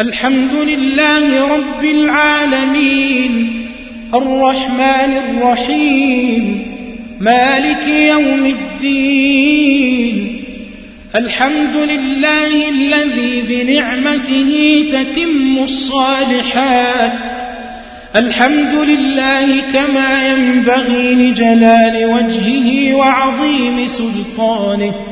الحمد لله رب العالمين الرحمن الرحيم مالك يوم الدين الحمد لله الذي بنعمته تتم الصالحات الحمد لله كما ينبغي لجلال وجهه وعظيم سلطانه.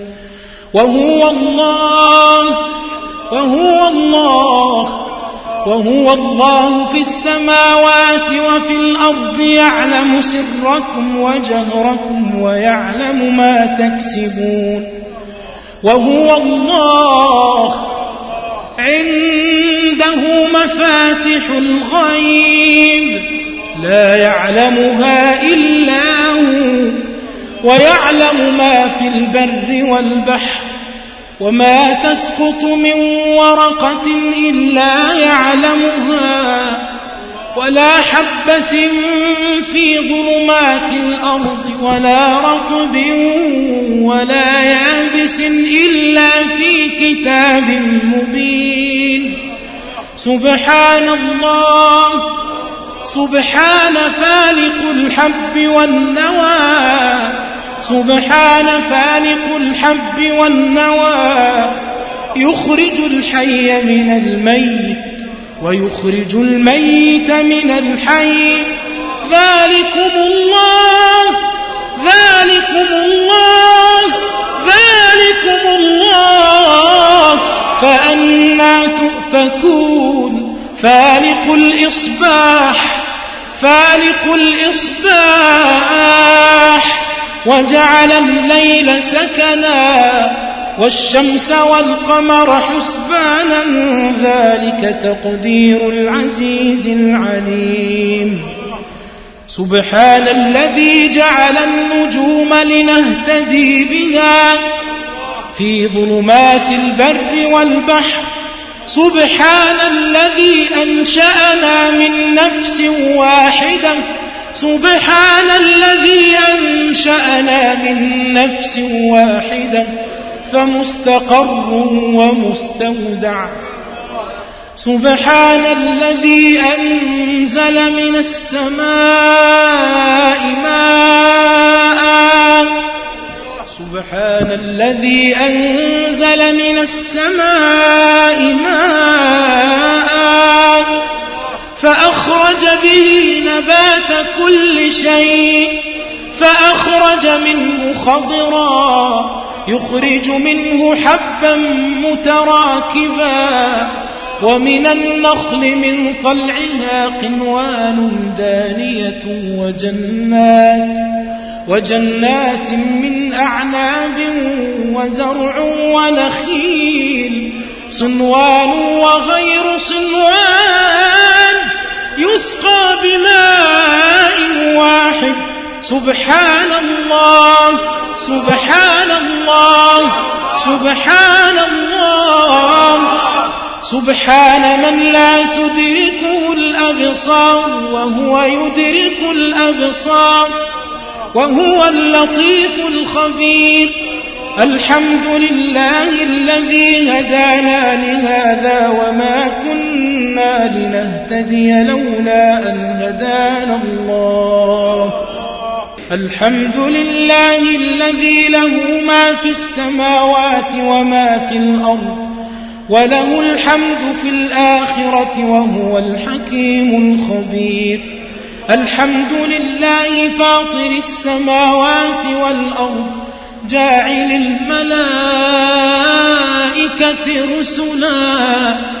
وهو الله وهو الله وهو الله في السماوات وفي الأرض يعلم سركم وجهركم ويعلم ما تكسبون. وهو الله عنده مفاتح الغيب لا يعلمها إلا هو. ويعلم ما في البر والبحر وما تسقط من ورقة إلا يعلمها ولا حبة في ظلمات الأرض ولا رطب ولا يابس إلا في كتاب مبين. سبحان الله. سبحان فالق الحب والنوى. سبحان فالق الحب والنوى يخرج الحي من الميت ويخرج الميت من الحي. ذلكم الله ذلكم الله ذلكم الله. فأنا تؤفكون فالق الإصباح فالق الإصباح. وجعل الليل سكنا والشمس والقمر حسبانا ذلك تقدير العزيز العليم. سبحان الذي جعل النجوم لنهتدي بها في ظلمات البر والبحر. سبحان الذي أنشأنا من نفس واحدة سبحان الذي أنشأنا من نفس واحدة فمستقر ومستودع. سبحان الذي أنزل من السماء ماء. سبحان الذي أنزل من السماء ماء. فأخرج به نبات كل شيء فأخرج منه خضرا يخرج منه حبا متراكبا ومن النخل من طلعها قنوان دانية وجنات وجنات من أعناب وزرع ونخيل صنوان وغير بماء واحد. سبحان الله سبحان الله سبحان الله سبحان من لا تدركه الأبصار وهو يدرك الأبصار وهو اللطيف الخبير. الحمد لله الذي هدانا لهذا وما كنا لنهتدي لولا أن هدانا الله. الحمد لله الذي له ما في السماوات وما في الأرض وله الحمد في الآخرة وهو الحكيم الخبير. الحمد لله فاطر السماوات والأرض جاعل الملائكة رسلا.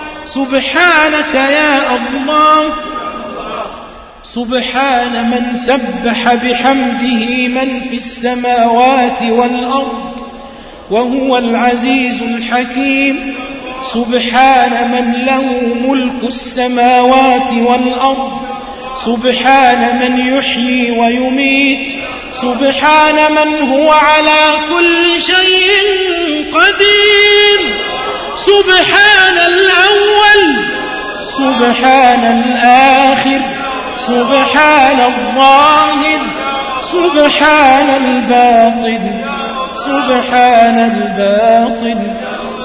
سبحانك يا الله. سبحان من سبح بحمده من في السماوات والأرض وهو العزيز الحكيم. سبحان من له ملك السماوات والأرض سبحان من يحيي ويميت سبحان من هو على كل شيء قدير. سبحان الأول سبحان الآخر سبحان الظاهر سبحان الباطن سبحان الباطن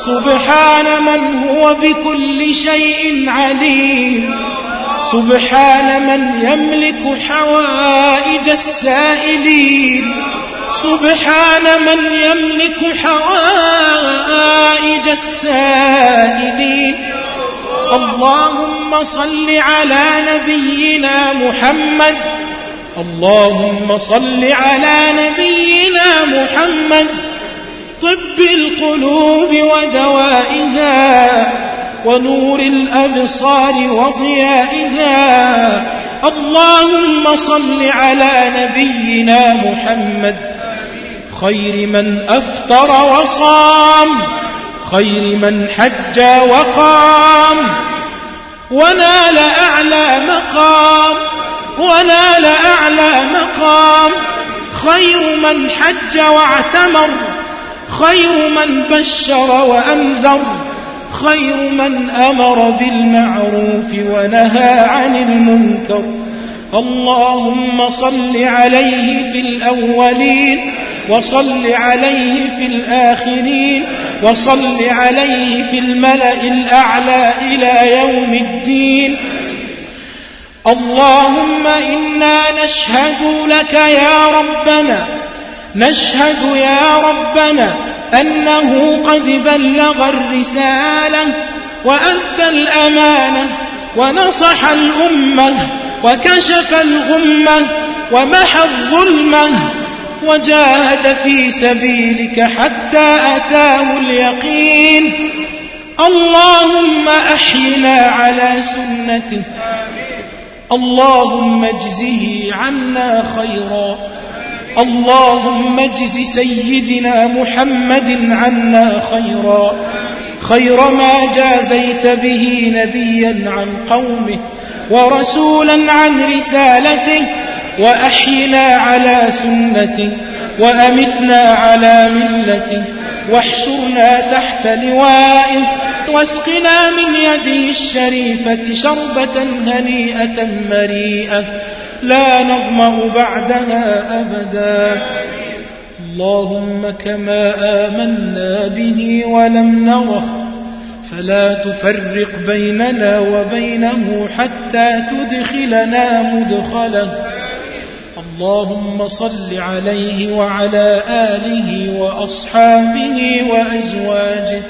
سبحان من هو بكل شيء عليم سبحان من يملك حوائج السائلين. سبحان من يملك حوائج السائلين اللهم صل على نبينا محمد. اللهم صل على نبينا محمد. طب القلوب ودوائها ونور الأبصار وضيائها. اللهم صل على نبينا محمد. خير من أفطر وصام خير من حج وقام. ونال أعلى مقام ونال أعلى مقام. خير من حج واعتمر خير من بشر وأنذر خير من أمر بالمعروف ونهى عن المنكر. اللهم صل عليه في الأولين وصل عليه في الآخرين وصل عليه في الملأ الأعلى إلى يوم الدين. اللهم إنا نشهد لك يا ربنا نشهد يا ربنا أنه قد بلغ الرسالة وأدى الأمانة ونصح الأمة وكشف الغمة ومحى الظلمة وجاهد في سبيلك حتى أتاه اليقين. اللهم أحينا على سنته. اللهم اجزه عنا خيرا. اللهم اجز سيدنا محمد عنا خيرا. خير ما جازيت به نبيا عن قومه. ورسولا عن رسالته وأحينا على سنته وأمتنا على ملته واحشرنا تحت لوائه واسقنا من يده الشريفة شربة هنيئة مريئة. لا نظمأ بعدها أبدا. اللهم كما آمنا به ولم نره فلا تفرق بيننا وبينه حتى تدخلنا مدخله. اللهم صل عليه وعلى آله وأصحابه وأزواجه.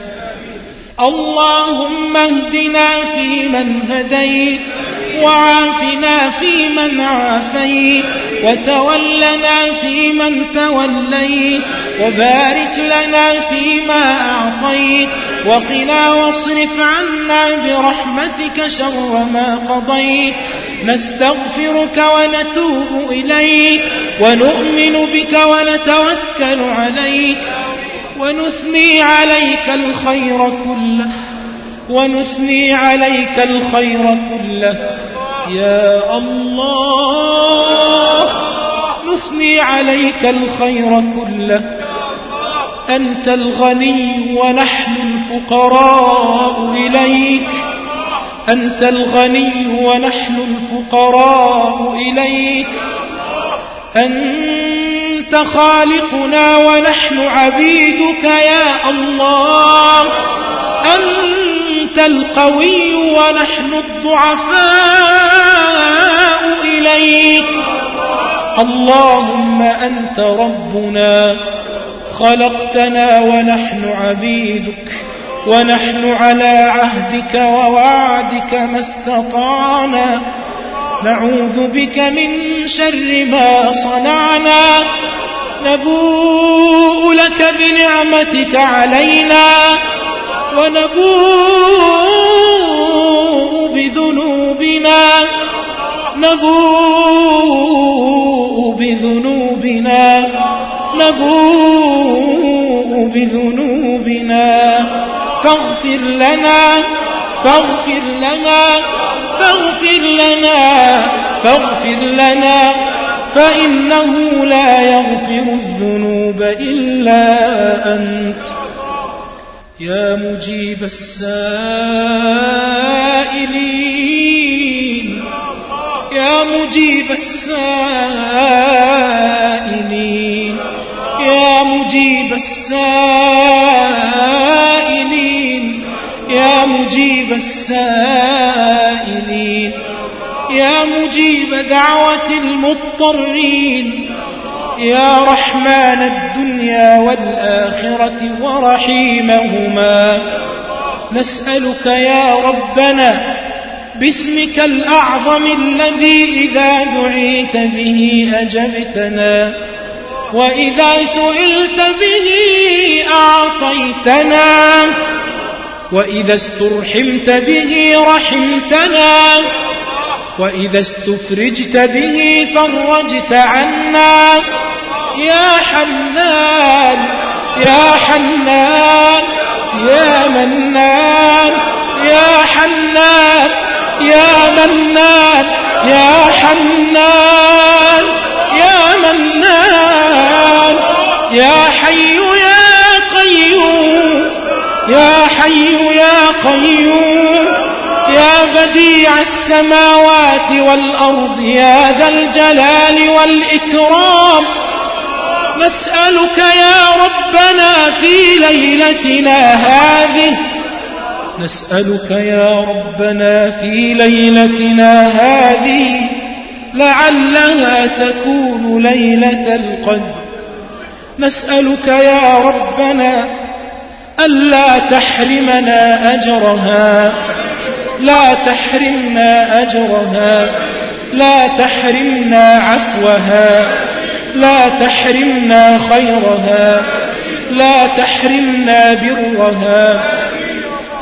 اللهم اهدنا فيمن هديت وعافنا فيمن عافيت وتولنا فيمن توليت وبارك لنا فيما أعطيت وقنا واصرف عنا برحمتك شر ما قضيت نستغفرك ونتوب إليك ونؤمن بك ونتوكل عليك ونثني عليك الخير كله. ونثني عليك الخير كله. يا الله نثني عليك الخير كله. أنت الغني ونحن الفقراء إليك. أنت الغني ونحن الفقراء إليك. أنت خالقنا ونحن عبيدك يا الله. أنت القوي ونحن الضعفاء إليك. اللهم أنت ربنا. خلقتنا ونحن عبيدك. ونحن على عهدك ووعدك ما استطعنا. نعوذ بك من شر ما صنعنا. نبوء لك بنعمتك علينا. ونبوء بذنوبنا. نبوء بذنوبنا. نبوء بذنوبنا. فاغفر لنا فاغفر لنا. فاغفر لنا فاغفر لنا فإنه لا يغفر الذنوب إلا أنت. يا مجيب السائلين يا مجيب السائلين يا مجيب السائلين. يا مجيب السائلين يا مجيب دعوة المضطرين يا رحمن الدنيا والآخرة ورحيمهما. نسألك يا ربنا باسمك الأعظم الذي إذا دعيت به أجبتنا وإذا سئلت به أعطيتنا. وإذا استرحمت به رحمتنا. وإذا استفرجت به فرجت عنا. يا حنان يا حنان يا منان يا حنان يا منان يا حنان يا منان. يا حي يا قيوم. يا حي يا قيوم يا بديع السماوات والأرض يا ذا الجلال والإكرام. نسألك يا ربنا في ليلتنا هذه. نسألك يا ربنا في ليلتنا هذه. لعلها تكون ليلة القدر. نسألك يا ربنا ألا تحرمنا أجرها. لا تحرمنا أجرها. لا تحرمنا عفوها. لا تحرمنا خيرها. لا تحرمنا برها.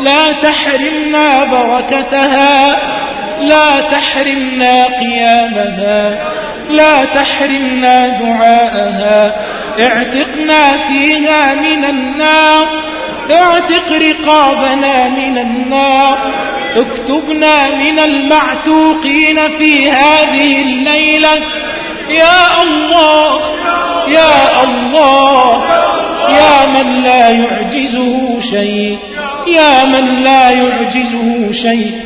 لا تحرمنا بركتها. لا تحرمنا قيامها. لا تحرمنا دعاءها. اعتقنا فيها من النار. اعتق رقابنا من النار. اكتبنا من المعتوقين في هذه الليلة. يا الله يا الله يا من لا يعجزه شيء. يا من لا يعجزه شيء.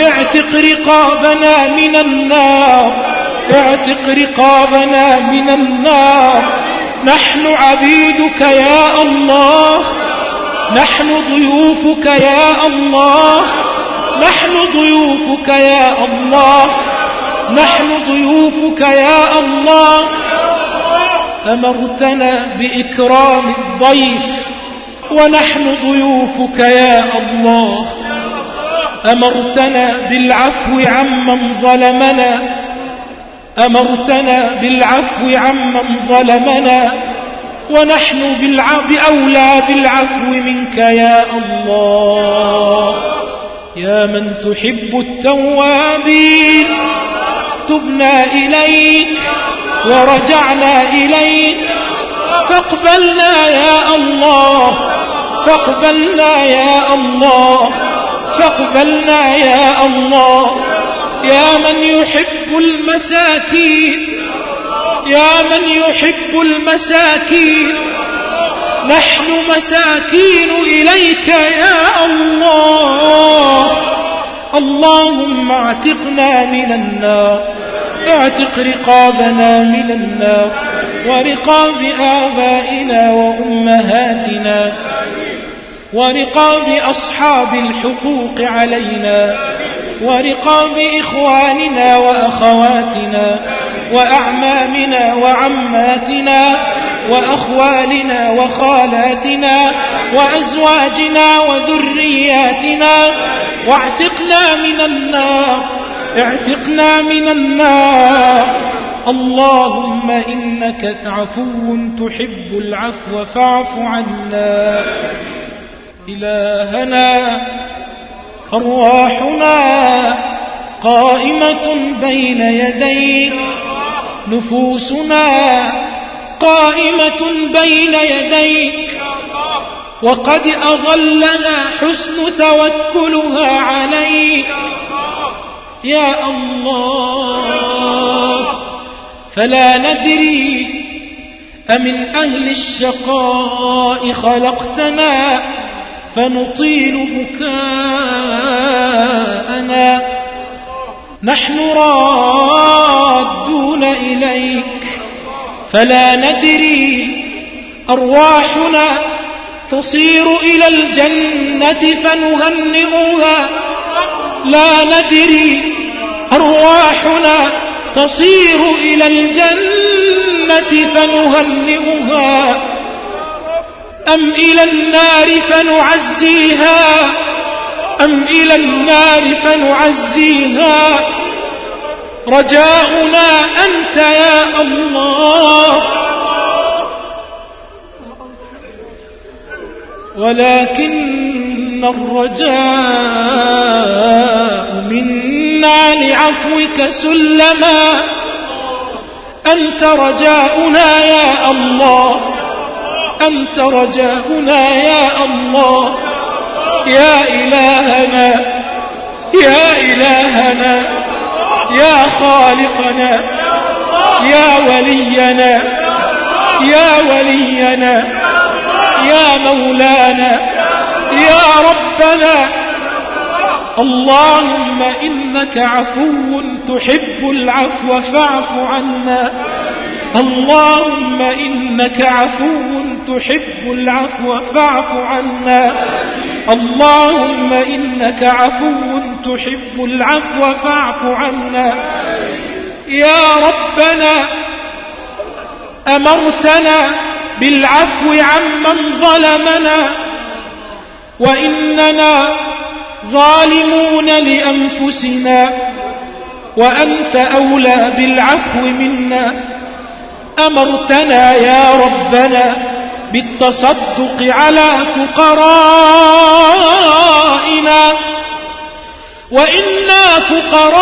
اعتق رقابنا من النار. اعتق رقابنا من النار. نحن عبيدك يا الله. نحن ضيوفك يا الله. نحن ضيوفك يا الله. نحن ضيوفك يا الله. أمرتنا بإكرام الضيف. ونحن ضيوفك يا الله. أمرتنا بالعفو عمن ظلمنا. أمرتنا بالعفو عمن ظلمنا ونحن بأولى بالعفو منك يا الله. يا من تحب التوابين تبنا إليك ورجعنا إليك. فاقبلنا يا الله فاقبلنا يا الله فاقبلنا يا الله. يا من يحب المساكين يا من يحب المساكين نحن مساكين إليك يا الله. اللهم اعتقنا من النار اعتق رقابنا من النار ورقاب آبائنا وأمهاتنا. ورقاب أصحاب الحقوق علينا ورقاب إخواننا وأخواتنا وأعمامنا وعماتنا وأخوالنا وخالاتنا وأزواجنا وذرياتنا. واعتقنا من النار اعتقنا من النار. اللهم إنك عفو تحب العفو فاعف عنا. إلهنا أرواحنا قائمة بين يديك. نفوسنا قائمة بين يديك. وقد أظلنا حسن توكلها عليك. يا الله فلا ندري أمن أهل الشقاء خلقتنا. فنطيل بكاءنا. نحن رادون إليك. فلا ندري أرواحنا تصير إلى الجنة فنهنئها لا ندري أرواحنا تصير إلى الجنة فنهنئها أم إلى النار فنعزيها؟ أم إلى النار فنعزيها؟ رجاؤنا أنت يا الله. ولكن الرجاء منا لعفوك سلما. أنت رجاؤنا يا الله. أنت رجاؤنا يا الله. يا إلهنا. يا إلهنا. يا خالقنا. يا ولينا. يا ولينا. يا مولانا. يا ربنا. اللهم إنك عفو تحب العفو فاعف عنا. اللهم إنك عفو تحب العفو فاعف عنا. اللهم إنك عفو تحب العفو فاعف عنا. يا ربنا أمرتنا بالعفو عمن ظلمنا. وإننا ظالمون لأنفسنا. وأنت أولى بالعفو منا. أمرتنا يا ربنا بالتصدق على فقرائنا. وإنا فقراؤك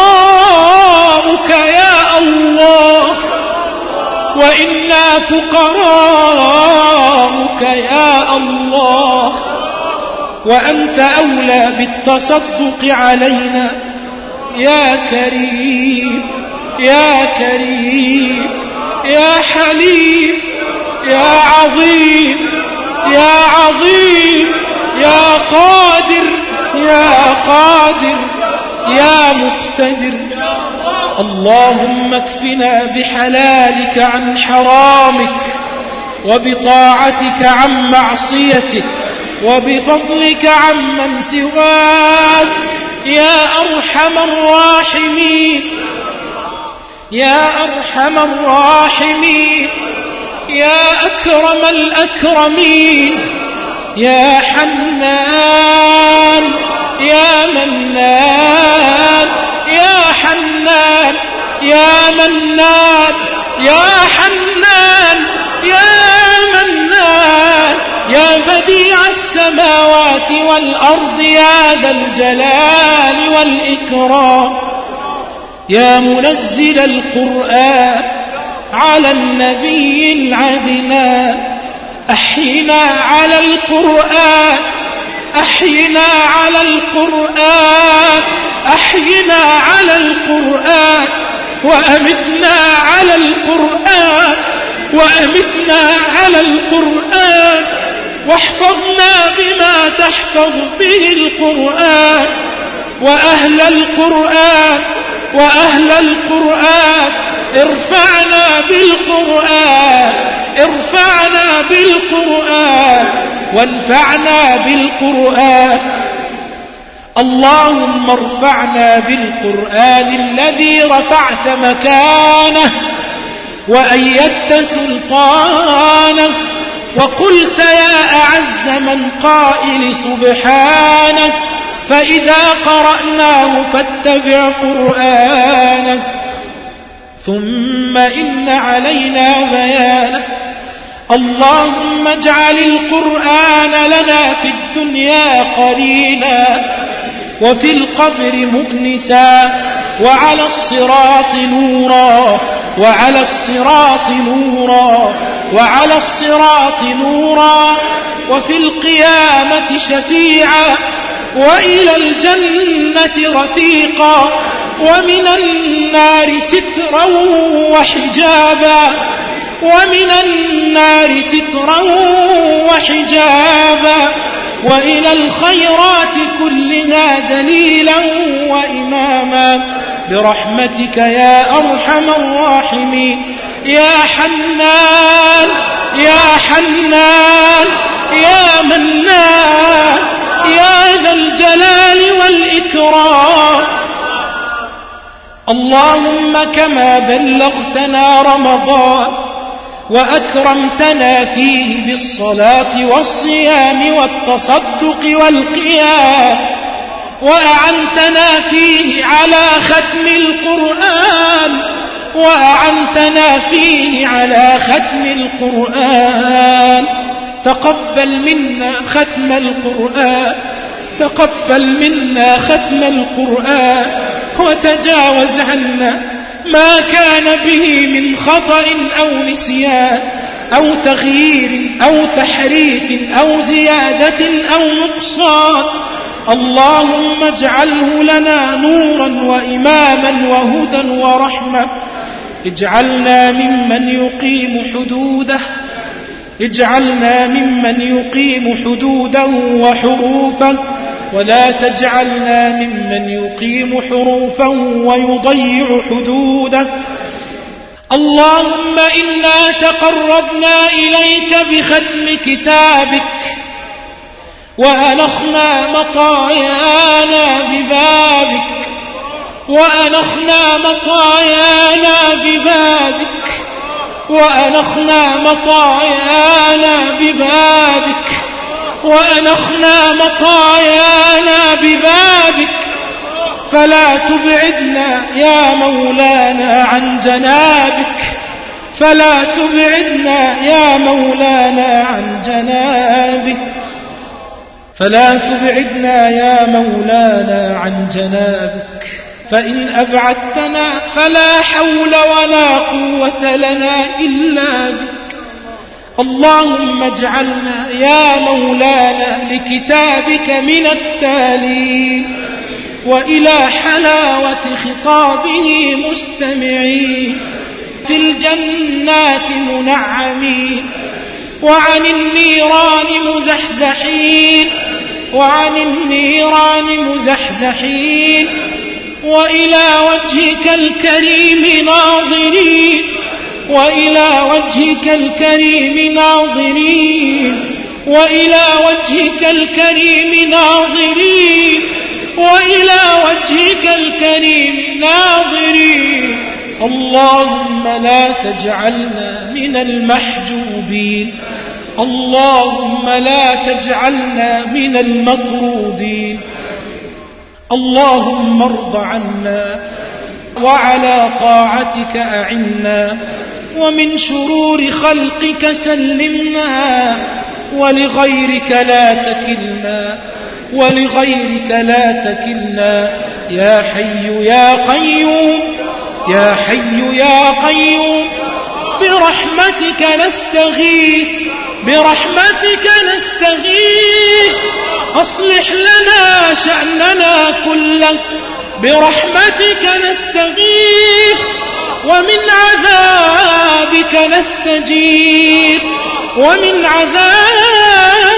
يا الله. وإنا فقراؤك يا الله. وأنت أولى بالتصدق علينا. يا كريم يا كريم. يا حليم يا عظيم يا عظيم يا قادر يا قادر يا مقتدر. اللهم اكفنا بحلالك عن حرامك وبطاعتك عن معصيتك وبفضلك عمن سواك. يا أرحم الراحمين يا أرحم الراحمين يا أكرم الأكرمين يا حنان يا منان يا حنان يا منان يا حنان يا منان يا بديع السماوات والأرض يا ذا الجلال والإكرام. يا منزل القرآن على النبي العدنان أحينا على القرآن أحينا على القرآن أحينا على القرآن. وأمتنا على القرآن وأمتنا على القرآن. واحفظنا بما تحفظ به القرآن. وأهل القرآن وأهل القرآن ارفعنا بالقرآن ارفعنا بالقرآن وانفعنا بالقرآن. اللهم ارفعنا بالقرآن الذي رفعت مكانه وأيدت سلطانك وقلت يا أعز من قائل سبحانك فإذا قرأناه فاتبع قرآنك ثم إن علينا بيانه. اللهم اجعل القرآن لنا في الدنيا قرينا وفي القبر مؤنسا. وعلى الصراط نورا وعلى الصراط نورا وعلى الصراط نورا. وفي القيامة شفيعا وإلى الجنة رفيقا. ومن النار سترا وحجابا. ومن النار سترا وحجابا. وإلى الخيرات كلها دليلا وإماما. برحمتك يا أرحم الراحمين. يا حنان يا حنان يا منان يا ذا الجلال والإكرام. اللهم كما بلغتنا رمضان وأكرمتنا فيه بالصلاة والصيام والتصدق والقيام وأعنتنا فيه على ختم القرآن وأعنتنا فيه على ختم القرآن. تقبل منا ختم القرآن تقبل منا ختم القرآن وتجاوز عنا ما كان به من خطأ أو نسيان أو تغيير أو تحريف أو زيادة أو نقصان. اللهم اجعله لنا نورا وإماما وهدى ورحمة. اجعلنا ممن يقيم حدوده. اجعلنا ممن يقيم حدوده وحروفه. ولا تجعلنا ممن يقيم حروفا ويضيع حدوده. اللهم إنا تقربنا إليك بختم كتابك وأنخنا مطايانا ببابك وأنخنا مطايانا ببابك وأنخنا مطايانا ببابك. وأنخنا مطايانا ببابك فلا تبعدنا يا مولانا عن جنابك فلا تبعدنا يا مولانا عن جنابك فلا تبعدنا يا مولانا عن جنابك فإن أبعدتنا فلا حول ولا قوة لنا إلا بك اللهم اجعلنا يا مولانا لكتابك من التالين وإلى حلاوة خطابه مستمعين في الجنات منعمين وعن النيران مزحزحين وعن النيران مزحزحين وإلى وجهك الكريم ناظرين وإلى وجهك الكريم ناظرين. وإلى وجهك الكريم ناظرين. وإلى وجهك الكريم ناظرين. اللهم لا تجعلنا من المحجوبين. اللهم لا تجعلنا من المطرودين. اللهم ارض عنا وعلى طاعتك أعنا ومن شرور خلقك سلمنا ولغيرك لا تكلنا ولغيرك لا تكلنا يا حي يا قيوم يا حي يا قيوم برحمتك نستغيث برحمتك نستغيث أصلح لنا شأننا كله برحمتك نستغيث ومن عذابك نستجيب ومن عذابك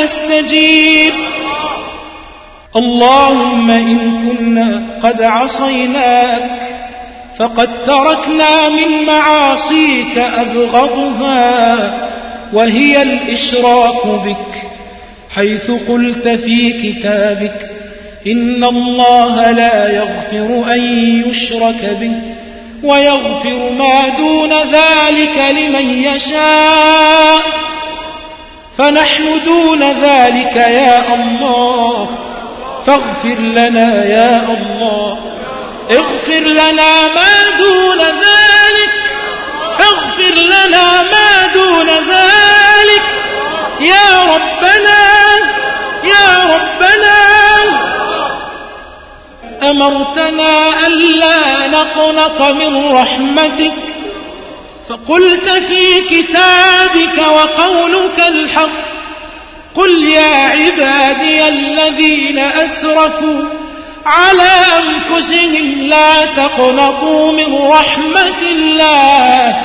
نستجيب. اللهم إن كنا قد عصيناك فقد تركنا من معاصيك أبغضها وهي الإشراك بك حيث قلت في كتابك إن الله لا يغفر أن يشرك به ويغفر ما دون ذلك لمن يشاء. فنحن دون ذلك يا الله. فاغفر لنا يا الله. اغفر لنا ما دون ذلك. اغفر لنا ما دون ذلك. يا ربنا يا ربنا. أمرتنا ألا نقنط من رحمتك فقلت في كتابك وقولك الحق قل يا عبادي الذين أسرفوا على أنفسهم لا تقنطوا من رحمة الله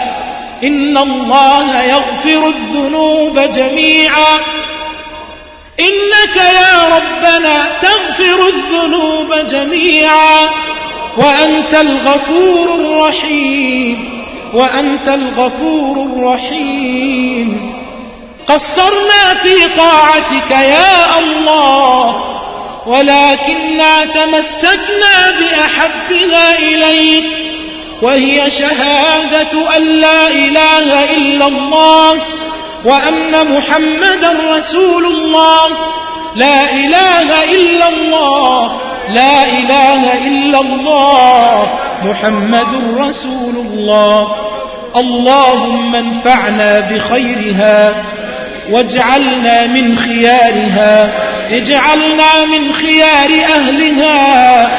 إن الله يغفر الذنوب جميعا إنك يا ربنا تغفر الذنوب جميعا وأنت الغفور الرحيم وأنت الغفور الرحيم. قصرنا في طاعتك يا الله ولكننا تمسكنا بأحبنا إليك وهي شهادة أن لا إله إلا الله. وأن محمدا رسول الله. لا إله إلا الله. لا إله إلا الله. محمد رسول الله. اللهم انفعنا بخيرها واجعلنا من خيارها. اجعلنا من خيار أهلها.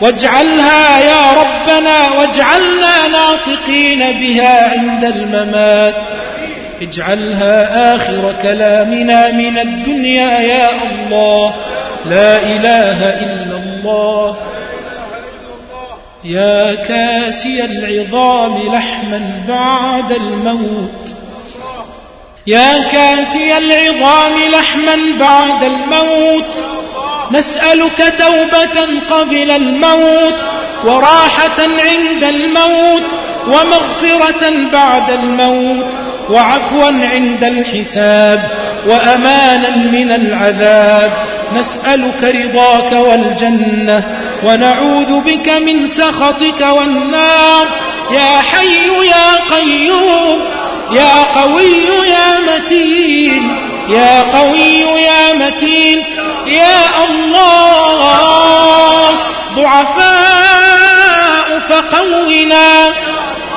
واجعلها يا ربنا واجعلنا ناطقين بها عند الممات. اجعلها آخر كلامنا من الدنيا يا الله. لا إله إلا الله. يا كاسي العظام لحما بعد الموت. يا كاسي العظام لحما بعد الموت. نسألك توبة قبل الموت وراحة عند الموت ومغفرة بعد الموت. وعفوا عند الحساب وأمانا من العذاب. نسألك رضاك والجنة ونعوذ بك من سخطك والنار. يا حي يا قيوم يا قوي يا متين يا قوي يا متين. يا الله ضعفاء فقونا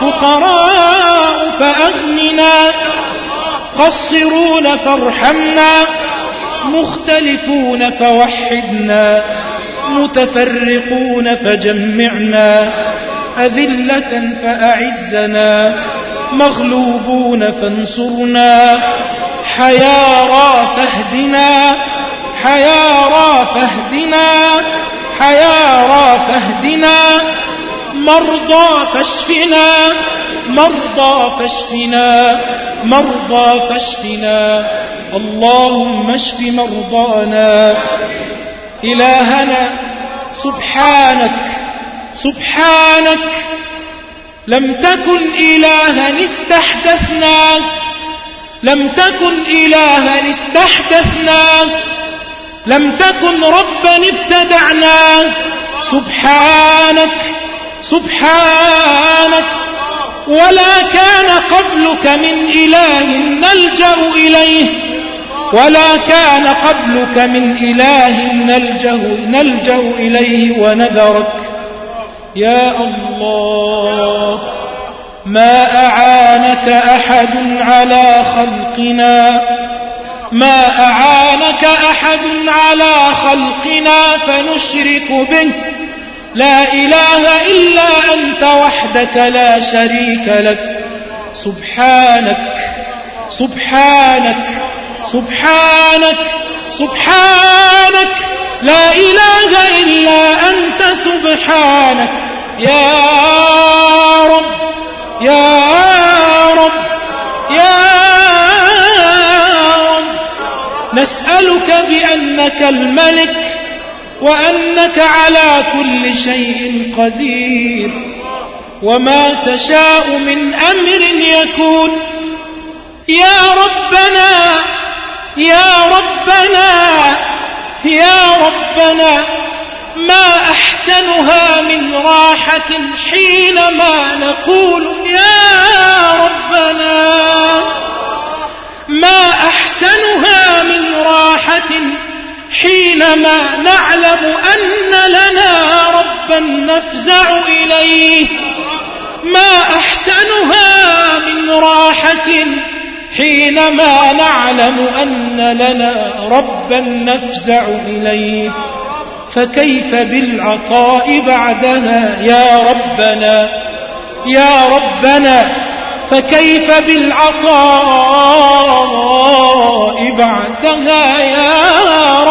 فقراء فأغننا قصرون فارحمنا. مختلفون فوحدنا. متفرقون فجمعنا. أذلة فأعزنا. مغلوبون فانصرنا. حيارى فاهدنا. حيارى فاهدنا. حيارى فاهدنا. مرضى فاشفنا. مرضى فاشفنا مرضى فاشفنا. اللهم اشف مرضانا. إلهنا سبحانك سبحانك. لم تكن إلها استحدثنا. لم تكن إلها استحدثنا. لم تكن ربا ابتدعنا. سبحانك سبحانك. ولا كان قبلك من إله نلجأ إليه. ولا كان قبلك من إله نلجأ, نلجأ إليه ونذرك. يا الله ما أعانك أحد على خلقنا. ما أعانك أحد على خلقنا فنشرك به. لا إله إلا أنت وحدك لا شريك لك. سبحانك سبحانك سبحانك سبحانك. لا إله إلا أنت سبحانك. يا رب يا رب يا رب. نسألك بأنك الملك. وأنك على كل شيء قدير وما تشاء من أمر يكون. يا ربنا يا ربنا يا ربنا ما أحسن أحسنها من راحة حينما نقول. يا ربنا ما أحسنها من راحة حينما نعلم أن لنا ربا نفزع إليه ما أحسنها من راحة. حينما نعلم أن لنا ربا نفزع إليه فكيف بالعطاء بعدها؟ يا ربنا يا ربنا. فكيف بالعطاء بعدها يا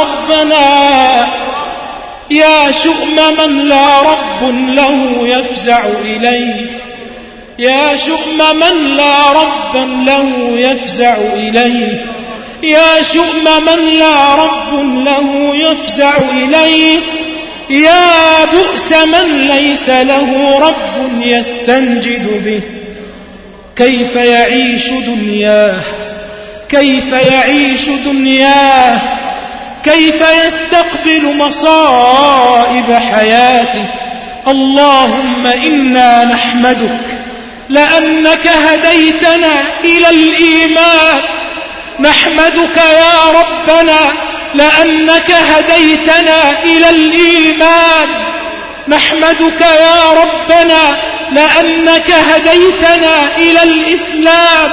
ربنا؟ يا شؤم من لا رب له يفزع إليه. يا شؤم من لا رب له يفزع إليه. يا شؤم من لا رب له يفزع إليه. يا بؤس من ليس له رب يستنجد به. كيف يعيش دنياه؟ كيف يعيش دنياه؟ كيف يستقبل مصائب حياته؟ اللهم إنا نحمدك لأنك هديتنا إلى الإيمان. نحمدك يا ربنا لأنك هديتنا إلى الإيمان. نحمدك يا ربنا لأنك هديتنا إلى الإسلام.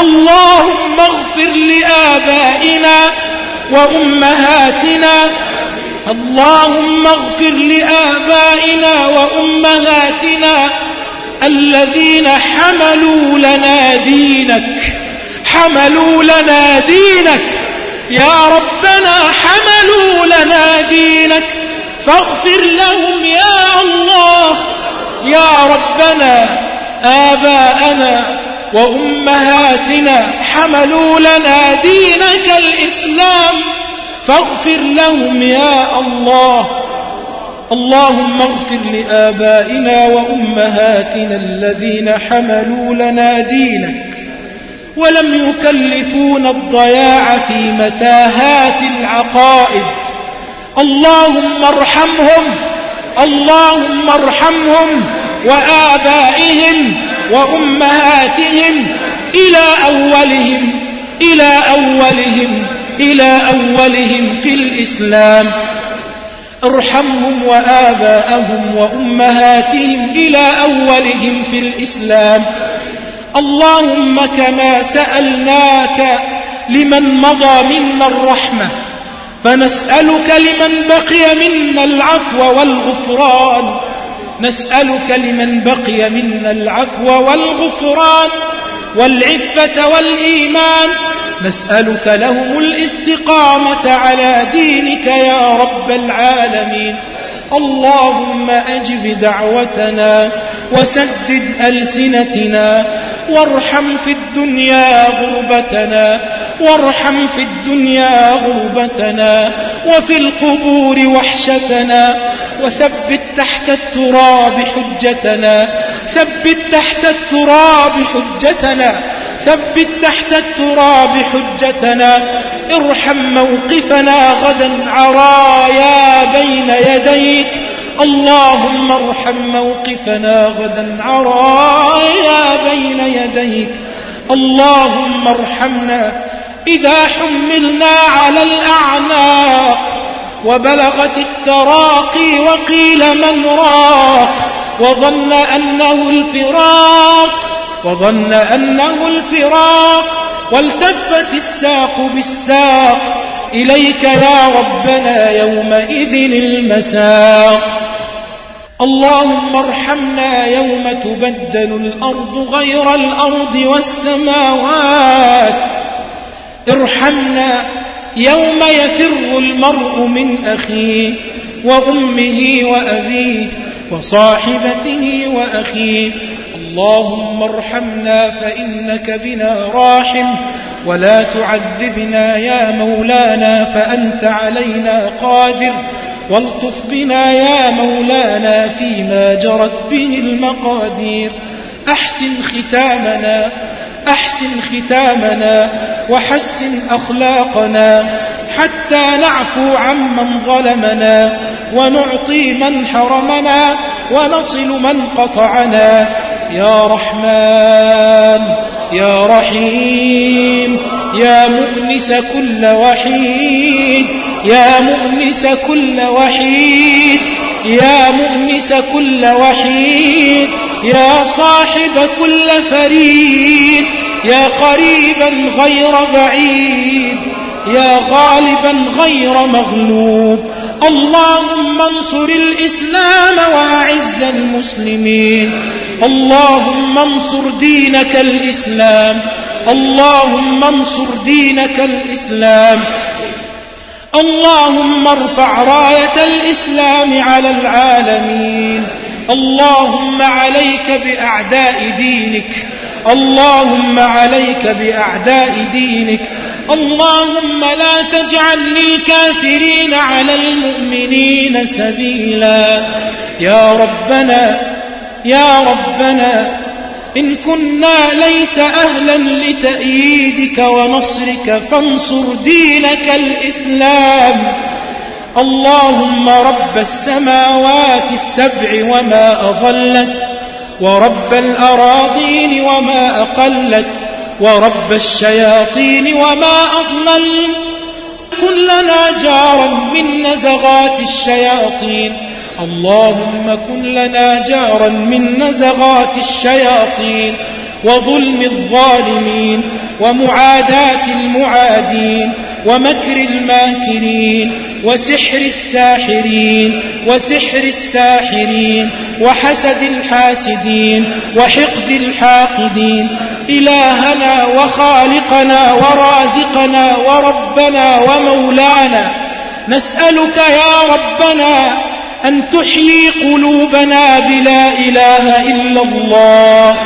اللهم اغفر لآبائنا وأمهاتنا. اللهم اغفر لآبائنا وأمهاتنا الذين حملوا لنا دينك. حملوا لنا دينك. يا ربنا حملوا لنا دينك. فاغفر لهم يا الله. يا ربنا آباءنا وأمهاتنا حملوا لنا دينك الإسلام فاغفر لهم يا الله. اللهم اغفر لآبائنا وأمهاتنا الذين حملوا لنا دينك. ولم يكلفون الضياع في متاهات العقائد. اللهم ارحمهم. اللهم ارحمهم وآبائهم وأمهاتهم إلى أولهم إلى أولهم إلى أولهم في الإسلام. ارحمهم وآباءهم وأمهاتهم إلى أولهم في الإسلام. اللهم كما سألناك لمن مضى منا الرحمة فنسألك لمن بقي منا العفو والغفران. نسألك لمن بقي منا العفو والغفران والعفة والإيمان. نسألك لهم الاستقامة على دينك يا رب العالمين. اللهم أجب دعوتنا وسدد ألسنتنا وارحم في الدنيا غربتنا وارحم في الدنيا غربتنا وفي القبور وحشتنا وثبت تحت التراب حجتنا ثبت تحت التراب حجتنا. ثبت تحت التراب حجتنا ارحم موقفنا غدا عرايا بين يديك. اللهم ارحم موقفنا غدا عرايا بين يديك. اللهم ارحمنا إذا حملنا على الأعناق وبلغت التراقي وقيل من راق وظن أنه الفراق. وظن أنه الفراق والتفت الساق بالساق. إليك يا ربنا يومئذ المساق. اللهم ارحمنا يوم تبدل الأرض غير الأرض والسماوات. ارحمنا يوم يفر المرء من أخيه وأمه وأبيه وصاحبته وأخيه. اللهم ارحمنا فإنك بنا راحم ولا تعذبنا يا مولانا فأنت علينا قادر والطف بنا يا مولانا فيما جرت به المقادير أحسن ختامنا أحسن ختامنا وحسن أخلاقنا حتى نعفو عمن ظلمنا ونعطي من حرمنا ونصل من قطعنا. يا رحمن يا رحيم يا مؤنس كل وحيد يا مؤنس كل وحيد يا مؤنس كل وحيد يا صاحب كل فريد يا قريبا غير بعيد يا غالبا غير مغلوب. اللهم انصر الإسلام وأعز المسلمين. اللهم انصر دينك الإسلام. اللهم انصر دينك الإسلام. اللهم ارفع راية الإسلام على العالمين. اللهم عليك بأعداء دينك. اللهم عليك بأعداء دينك. اللهم لا تجعل للكافرين على المؤمنين سبيلا. يا ربنا يا ربنا إن كنا ليس أهلا لتأييدك ونصرك فانصر دينك الإسلام. اللهم رب السماوات السبع وما أظلت. ورب الأراضين وما أقلت ورب الشياطين وما أضلل. كن لنا جارا من نزغات الشياطين. اللهم كن لنا جارا من نزغات الشياطين وظلم الظالمين ومعاداة المعادين ومكر الماكرين. وسحر الساحرين وسحر الساحرين وحسد الحاسدين وحقد الحاقدين إلهنا وخالقنا ورازقنا وربنا ومولانا. نسألك يا ربنا أن تحيي قلوبنا بلا إله إلا الله.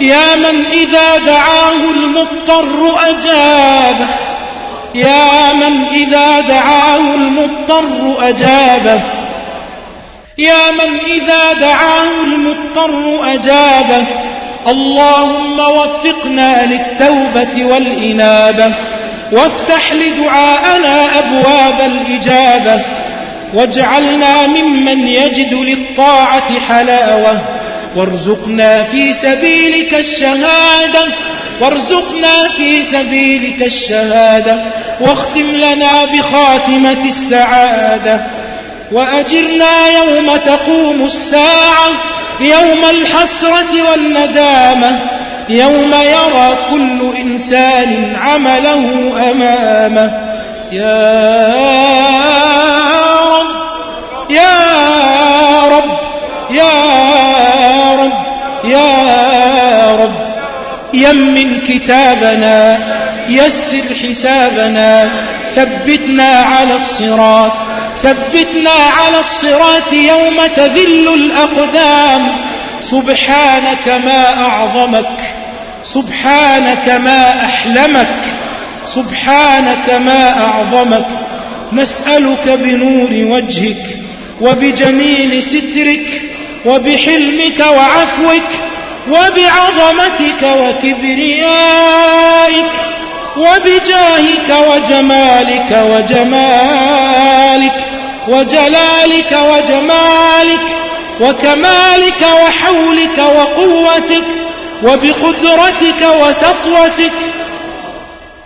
يا من إذا دعاه المضطر أجابه يا من إذا دعاه المضطر أجابه يا من إذا دعاه المضطر أجابه اللهم وفقنا للتوبة والإنابة. وافتح لدعاءنا أبواب الإجابة. واجعلنا ممن يجد للطاعة حلاوة. وارزقنا في سبيلك الشهادة. وارزقنا في سبيلك الشهادة واختم لنا بخاتمة السعادة. وأجرنا يوم تقوم الساعة يوم الحسرة والندامة. يوم يرى كل إنسان عمله أمامه. يا رب يا رب يا رب يا رب يمن كتابنا يسر حسابنا ثبتنا على الصراط ثبتنا على الصراط يوم تذل الأقدام. سبحانك ما أعظمك سبحانك ما أحلمك سبحانك ما أعظمك. نسألك بنور وجهك وبجميل سترك وبحلمك وعفوك. وبعظمتك وكبريائك وبجاهك وجمالك وجمالك وجلالك وجمالك وكمالك وحولك وقوتك وبقدرتك وسطوتك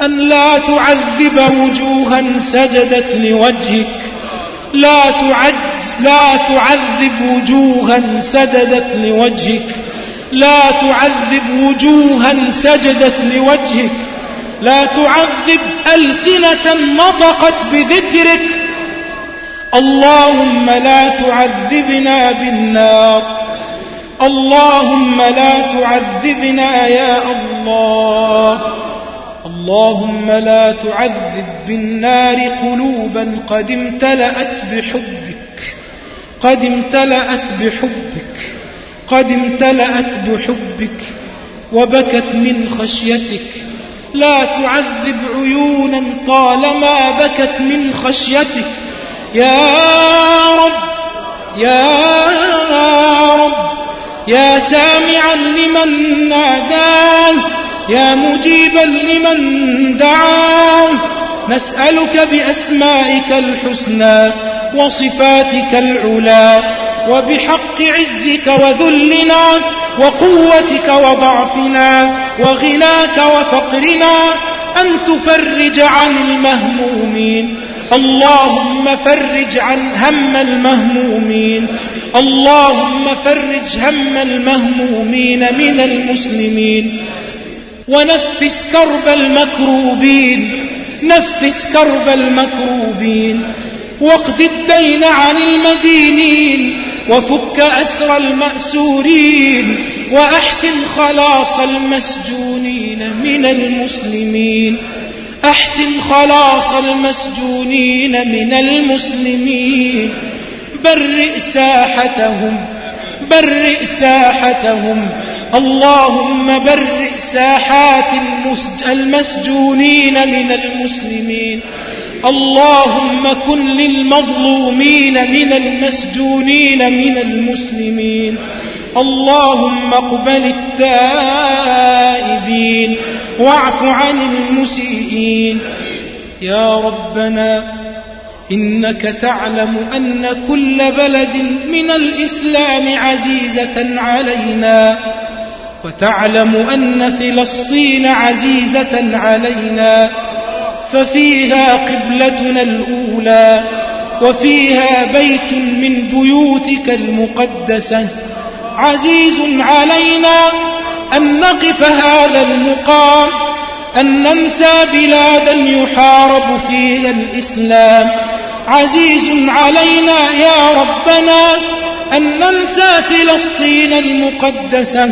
أن لا تعذب وجوها سجدت لوجهك لا تعز لا تعذب وجوها سجدت لوجهك لا تعذب وجوها سجدت لوجهك لا تعذب ألسنة نطقت بذكرك. اللهم لا تعذبنا بالنار اللهم لا تعذبنا يا الله اللهم لا تعذب بالنار قلوبا قد امتلأت بحبك قد امتلأت بحبك. قد امتلأت بحبك وبكت من خشيتك. لا تعذب عيونا طالما بكت من خشيتك. يا رب يا رب يا سامعا لمن ناداه يا مجيبا لمن دعاه. نسألك بأسمائك الحسنى وصفاتك العلا وبحق عزك وذلنا وقوتك وضعفنا وغناك وفقرنا أن تفرج عن المهمومين. اللهم فرج عن هم المهمومين. اللهم فرج هم المهمومين من المسلمين. ونفس كرب المكروبين. نفس كرب المكروبين. واقض الدين عن المدينين وفك أسر المأسورين وأحسن خلاص المسجونين من المسلمين. أحسن خلاص المسجونين من المسلمين. برئ ساحتهم برئ ساحتهم. اللهم برئ ساحات المسجونين من المسلمين. اللهم كن للمظلومين من المسجونين من المسلمين. اللهم اقبل التائبين واعف عن المسيئين. يا ربنا إنك تعلم أن كل بلد من الإسلام عزيزة علينا وتعلم أن فلسطين عزيزة علينا. ففيها قبلتنا الأولى وفيها بيت من بيوتك المقدسة. عزيز علينا أن نقف هذا المقام أن ننسى بلادا يحارب فيها الإسلام. عزيز علينا يا ربنا أن ننسى فلسطين المقدسة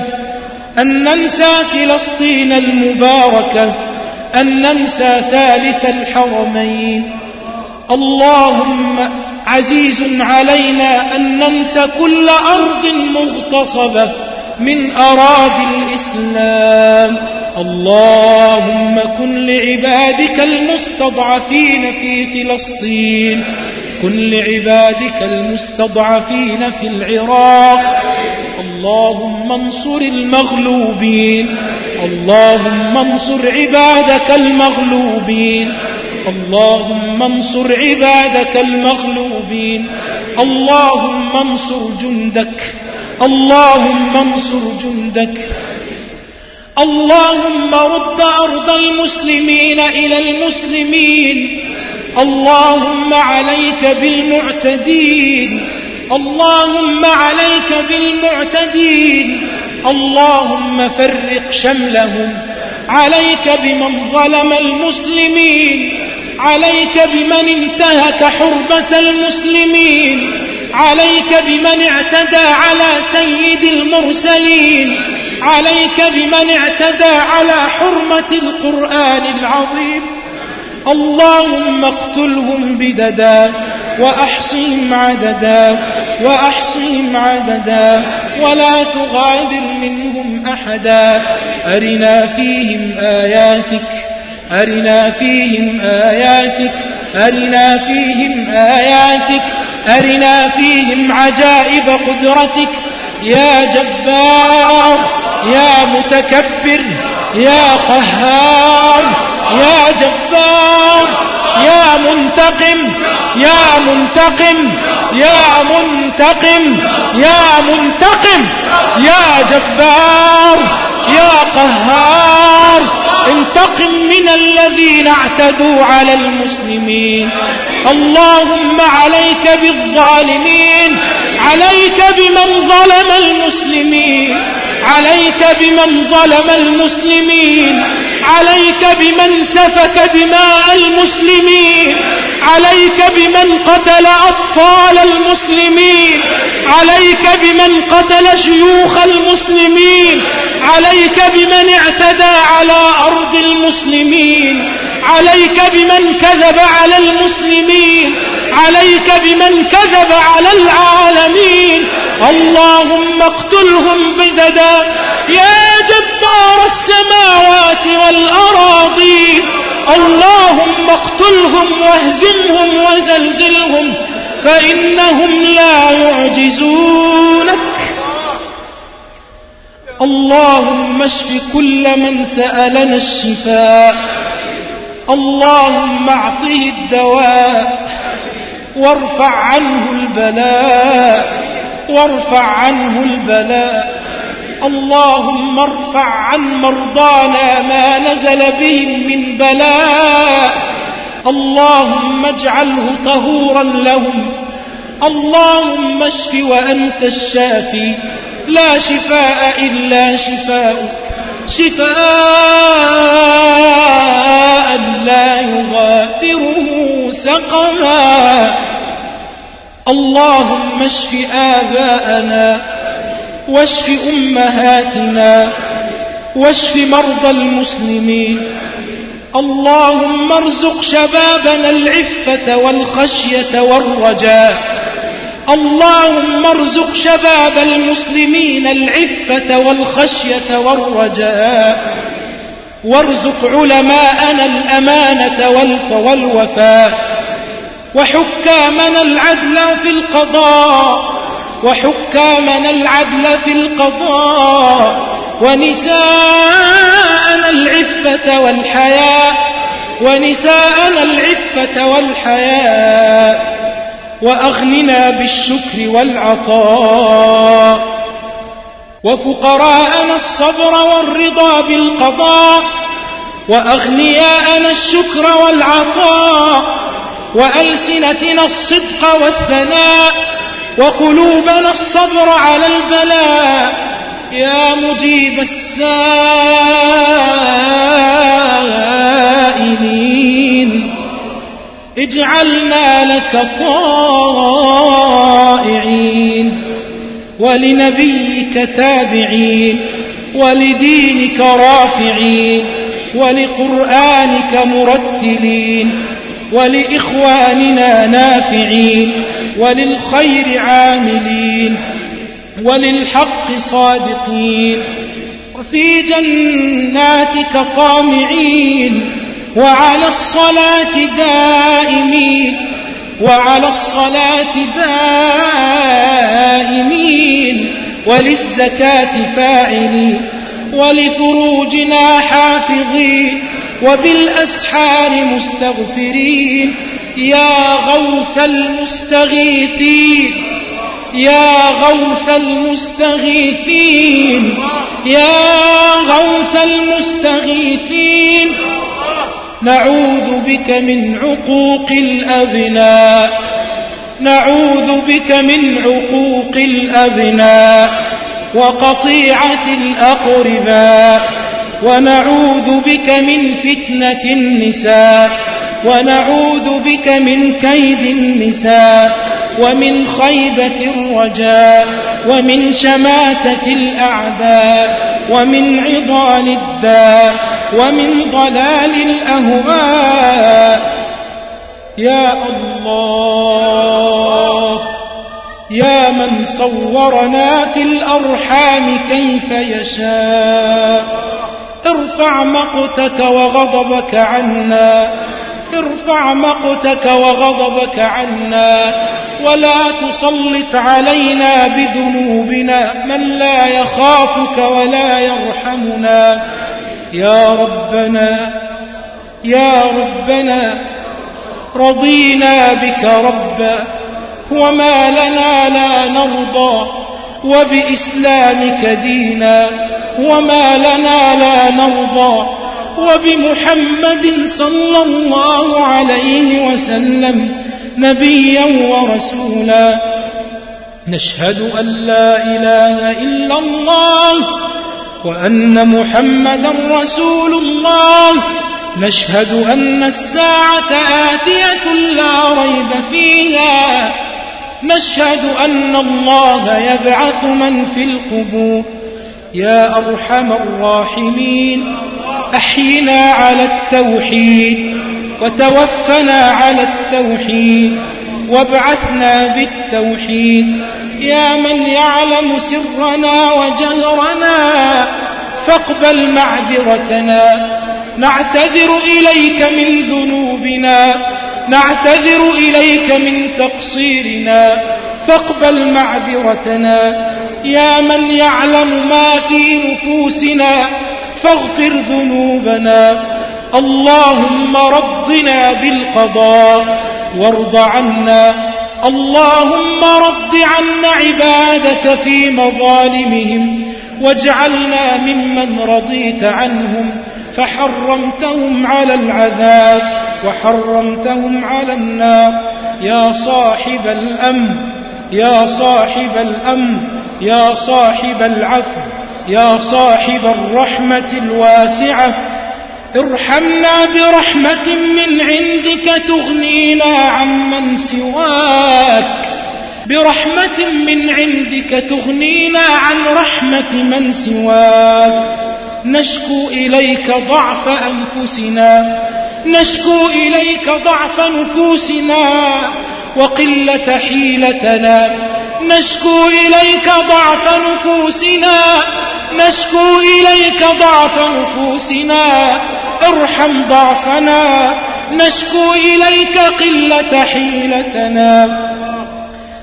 أن ننسى فلسطين المباركة. أن ننسى ثالث الحرمين. اللهم عزيز علينا أن ننسى كل أرض مغتصبة من أراضي الإسلام. اللهم كن لعبادك المستضعفين في فلسطين. كن لعبادك المستضعفين في العراق. اللهم انصر المغلوبين. اللهم انصر عبادك المغلوبين. اللهم انصر عبادك المغلوبين. اللهم انصر جندك. اللهم انصر جندك. اللهم رد أرض المسلمين إلى المسلمين. اللهم عليك بالمعتدين. اللهم عليك بالمعتدين. اللهم فرق شملهم. عليك بمن ظلم المسلمين. عليك بمن انتهك حرمة المسلمين. عليك بمن اعتدى على سيد المرسلين. عليك بمن اعتدى على حرمة القرآن العظيم. اللهم اقتلهم بددا. وأحصهم عددا وأحصهم عددا ولا تغادر منهم أحدا. أرنا فيهم آياتك أرنا فيهم آياتك أرنا فيهم آياتك أرنا فيهم عجائب قدرتك. يا جبار يا متكبر يا قهار يا جبار. يا منتقم يا منتقم يا منتقم يا منتقم يا جبار يا قهار انتقم من الذين اعتدوا على المسلمين. اللهم عليك بالظالمين عليك بمن ظلم المسلمين. عليك بمن ظلم المسلمين عليك بمن سفك دماء المسلمين عليك بمن قتل أطفال المسلمين عليك بمن قتل شيوخ المسلمين عليك بمن اعتدى على أرض المسلمين عليك بمن كذب على المسلمين عليك بمن كذب على العالمين. اللهم اقتلهم بددا يا جبار السماوات والأراضين اللهم اقتلهم واهزمهم وزلزلهم فإنهم لا يعجزونك. اللهم اشف كل من سألنا الشفاء. اللهم اعطه الدواء وارفع عنه البلاء. وارفع عنه البلاء. اللهم ارفع عن مرضانا ما نزل بهم من بلاء. اللهم اجعله طهورا لهم. اللهم اشف وأنت الشافي. لا شفاء إلا شفاؤك. شفاء لا يغادره سقما. اللهم اشف آباءنا واشف أمهاتنا واشف مرضى المسلمين. اللهم ارزق شبابنا العفة والخشية والرجاء. اللهم ارزق شباب المسلمين العفة والخشية والرجاء. وارزق علماءنا الأمانة والوفاء. وحكامنا العدل في القضاء وحكامنا العدل في القضاء ونساءنا العفة والحياء ونساءنا العفة والحياء وأغننا بالشكر والعطاء. وفقراءنا الصبر والرضا بالقضاء وأغنياءنا الشكر والعطاء وألسنتنا الصدق والثناء وقلوبنا الصبر على البلاء يا مجيب السائلين. اجعلنا لك طائعين ولنبيك تابعين ولدينك رافعين ولقرآنك مرتلين ولإخواننا نافعين وللخير عاملين وللحق صادقين. وفي جناتك طامعين وعلى الصلاة دائمين وعلى الصلاة دائمين وللزكاة فاعلين ولفروجنا حافظين. وبالأسحار مستغفرين. يا غوث المستغيثين. يا غوث المستغيثين. يا غوث المستغيثين. نعوذ بك من عقوق الأبناء. نعوذ بك من عقوق الأبناء. وقطيعة الأقرباء. ونعوذ بك من فتنة النساء ونعوذ بك من كيد النساء ومن خيبة الرجاء ومن شماتة الأعداء ومن عضال الداء ومن ضلال الأهواء. يا الله يا من صورنا في الأرحام كيف يشاء. ارفع مقتك وغضبك عنا. ارفع مقتك وغضبك عنا. ولا تسلط علينا بذنوبنا من لا يخافك ولا يرحمنا. يا ربنا يا ربنا رضينا بك ربا. وما لنا لا نرضى. وبإسلامك دينا وما لنا لا نرضى وبمحمد صلى الله عليه وسلم نبيا ورسولا. نشهد أن لا إله إلا الله وأن محمدا رسول الله. نشهد أن الساعة آتية لا ريب فيها نشهد أن الله يبعث من في القبور. يا أرحم الراحمين. أحينا على التوحيد وتوفنا على التوحيد وابعثنا بالتوحيد. يا من يعلم سرنا وجهرنا فاقبل معذرتنا. نعتذر إليك من ذنوبنا. نعتذر إليك من تقصيرنا فاقبل معذرتنا. يا من يعلم ما في نفوسنا فاغفر ذنوبنا. اللهم رضنا بالقضاء وارض عنا. اللهم رد عنا عبادك في مظالمهم واجعلنا ممن رضيت عنهم. فحرمتهم على العذاب وحرمتهم على النار. يا صاحب الأمر يا صاحب الأمر يا صاحب العفو يا صاحب الرحمة الواسعة. ارحمنا برحمة من عندك تغنينا عمن سواك. برحمة من عندك تغنينا عن رحمة من سواك. نشكو إليك ضعف أنفسنا نشكو إليك ضعف نفوسنا وقلة حيلتنا نشكو إليك ضعف نفوسنا نشكو إليك ضعف نفوسنا ارحم ضعفنا نشكو إليك قلة حيلتنا.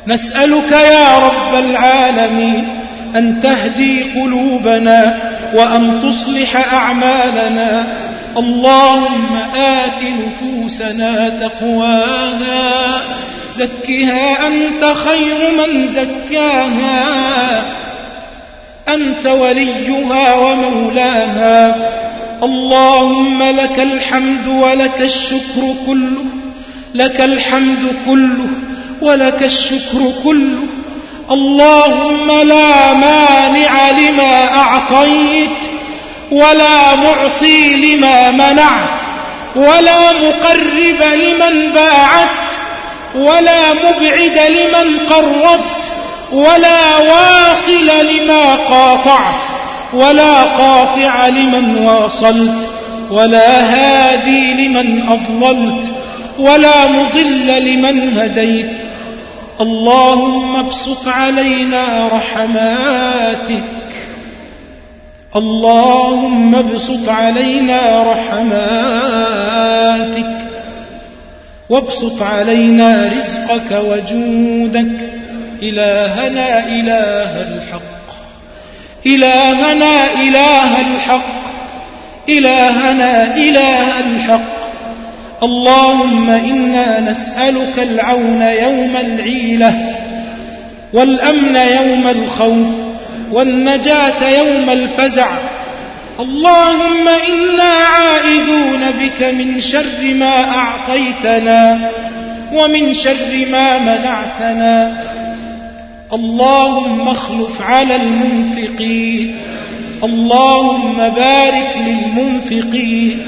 نسألك يا رب العالمين أن تهدي قلوبنا وأن تصلح أعمالنا. اللهم آت نفوسنا تقواها. زكها أنت خير من زكاها. أنت وليها ومولاها. اللهم لك الحمد ولك الشكر كله. لك الحمد كله. ولك الشكر كله. اللهم لا مانع لما أعطيت ولا معطي لما منعت ولا مقرب لمن باعت ولا مبعد لمن قربت ولا واصل لما قاطعت ولا قاطع لمن واصلت ولا هادي لمن أضللت ولا مضل لمن هديت. اللهم ابسط علينا رحماتك. اللهم ابسط علينا رحماتك. وابسط علينا رزقك وجودك. إلهنا إله الحق. إلهنا إله الحق. إلهنا إله الحق. اللهم إنا نسألك العون يوم العيلة والأمن يوم الخوف والنجاة يوم الفزع. اللهم إنا عائذون بك من شر ما أعطيتنا ومن شر ما منعتنا. اللهم اخلف على المنفقين. اللهم بارك للمنفقين.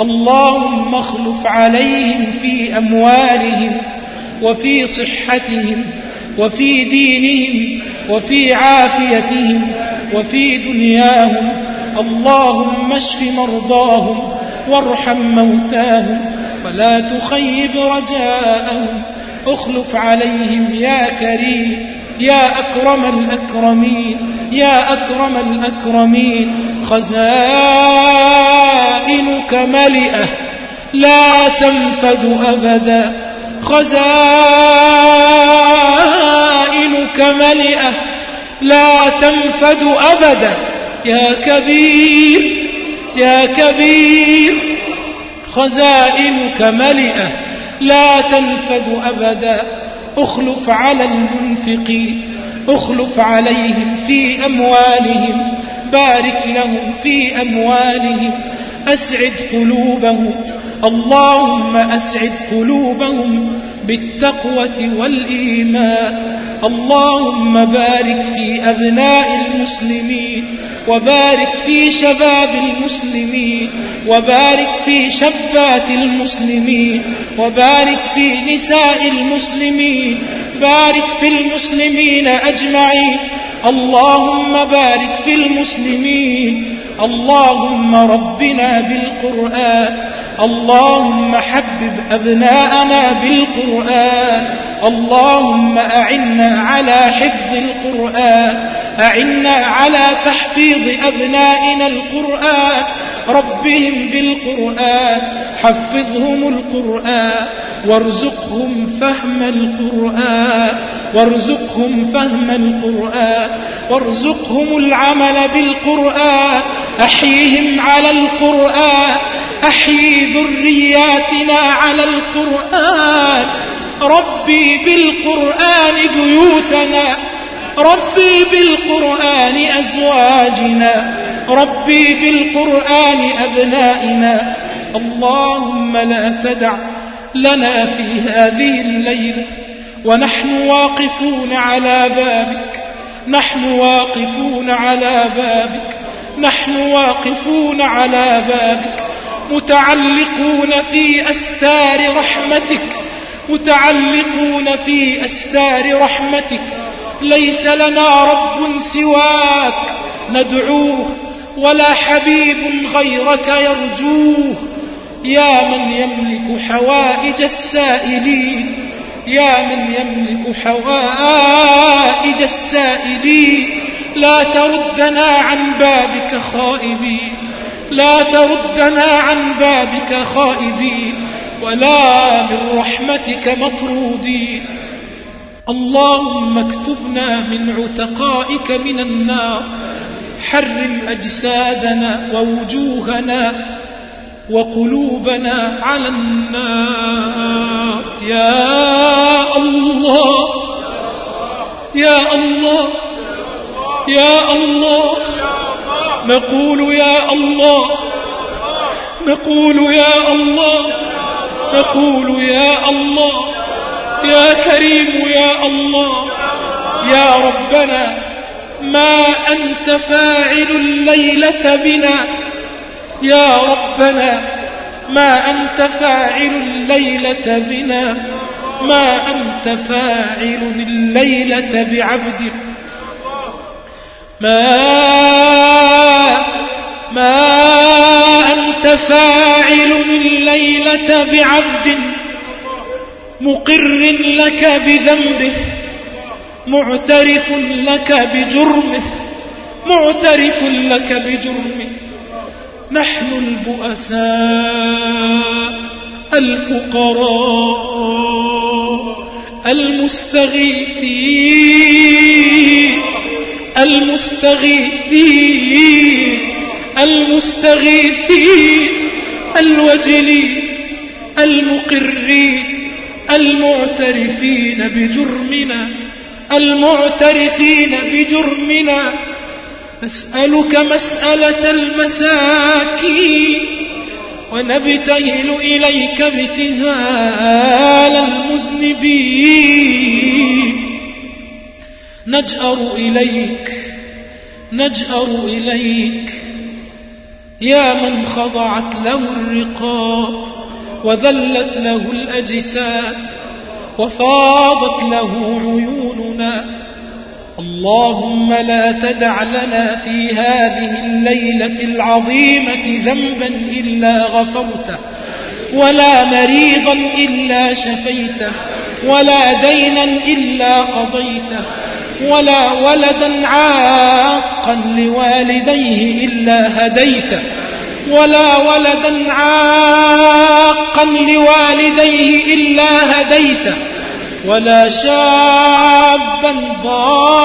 اللهم اخلف عليهم في أموالهم وفي صحتهم وفي دينهم وفي عافيتهم وفي دنياهم. اللهم اشف مرضاهم وارحم موتاهم ولا تخيب رجاءهم. اخلف عليهم يا كريم يا أكرم الأكرمين يا أكرم الأكرمين. خزائنك ملئة لا تنفد أبدا. خزائنك ملئة لا تنفد أبدا. يا كبير يا كبير خزائنك ملئة لا تنفد أبدا. أخلف على المنفقين أخلف عليهم في أموالهم. بارك لهم في أموالهم. أسعد قلوبهم. اللهم أسعد قلوبهم بالتقوى والإيمان. اللهم بارك في أبناء المسلمين وبارك في شباب المسلمين وبارك في شبات المسلمين وبارك في نساء المسلمين. بارك في المسلمين أجمعين. اللهم بارك في المسلمين. اللهم ربنا بالقرآن. اللهم حبب أبناءنا بالقرآن. اللهم أعنا على حفظ القرآن. أعنا على تحفيظ أبنائنا القرآن. ربهم بالقرآن. حفظهم القرآن. وارزقهم فهم القرآن. وارزقهم فهم القرآن وارزقهم العمل بالقرآن. أحيهم على القرآن أحيي ذرياتنا على القرآن. ربي بالقرآن بيوتنا ربي بالقرآن أزواجنا. ربي بالقرآن أبنائنا. اللهم لا تدع لنا في هذه الليلة ونحن واقفون على بابك. نحن واقفون على بابك. نحن واقفون على بابك. متعلقون في أستار رحمتك. متعلقون في أستار رحمتك. ليس لنا رب سواك. ندعوه ولا حبيب غيرك يرجوه. يا من يملك حوائج السائلين. يا من يملك حوائج السائلين. لا تردنا عن بابك خائبين. لا تردنا عن بابك خائبين. ولا من رحمتك مطرودين. اللهم اكتبنا من عتقائك من النار. حرم أجسادنا ووجوهنا وقلوبنا على النار. يا الله. يا الله. يا الله. نقول يا الله. نقول يا الله. نقول يا الله. يا كريم يا الله. يا ربنا ما أنت فاعل الليلة بنا. يا ربنا ما أنت فاعل الليلة بنا ما أنت فاعل الليلة بعبد ما ما أنت فاعل الليلة بعبد مقر لك بذنبه معترف لك بجرمه معترف لك بجرمه. نحن البؤساء الفقراء المستغيثين المستغيثين المستغيثين الوجلين المقرين المعترفين بجرمنا المعترفين بجرمنا. نسألك مسألة المساكين ونبتهل إليك ابتهال المذنبين. نجأر إليك نجأر إليك يا من خضعت له الرقاب وذلت له الأجساد وفاضت له عيوننا اللهم لا تدع لنا في هذه الليلة العظيمة ذنبا إلا غفرته ولا مريضا إلا شفيته ولا دينا إلا قضيته ولا ولدا عاقا لوالديه إلا هديته ولا ولدا عاقا لوالديه إلا هديته ولا شابا في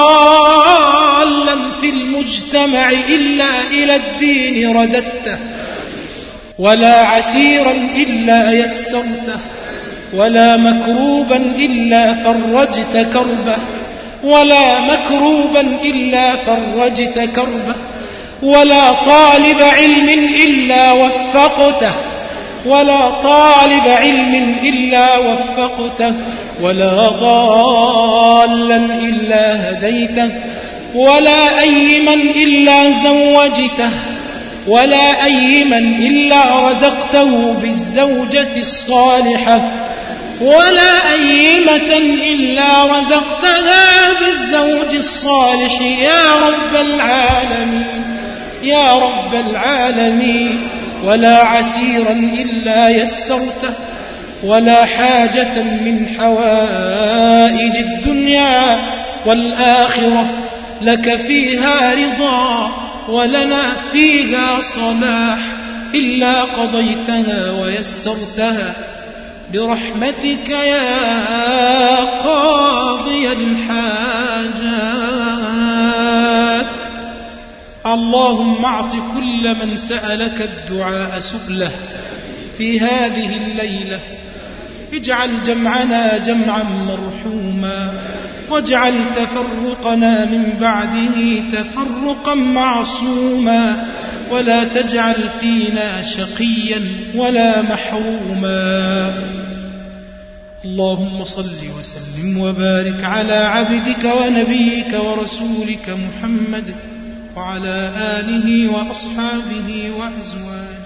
المجتمع إلا إلى الدين رددته ولا عسيرا إلا يسرته ولا مكروبا إلا فرجت كربه ولا مكروبا إلا فرجت كربه ولا طالب علم إلا وفقته ولا طالب علم إلا وفقته ولا ضالا إلا هديته. ولا أيما إلا زوجته ولا أيما إلا رزقته بالزوجة الصالحة ولا أيمة إلا رزقتها بالزوج الصالح. يا رب العالمين يا رب العالمين ولا عسيرا إلا يسرته ولا حاجة من حوائج الدنيا والآخرة. لك فيها رضا ولنا فيها صلاح إلا قضيتها ويسرتها. برحمتك يا قاضي الحاجات. اللهم أعط كل من سألك الدعاء سؤله في هذه الليلة. اجعل جمعنا جمعا مرحوما واجعل تفرقنا من بعده تفرقا معصوما ولا تجعل فينا شقيا ولا محروما. اللهم صل وسلم وبارك على عبدك ونبيك ورسولك محمد وعلى آله وأصحابه وأزواجه.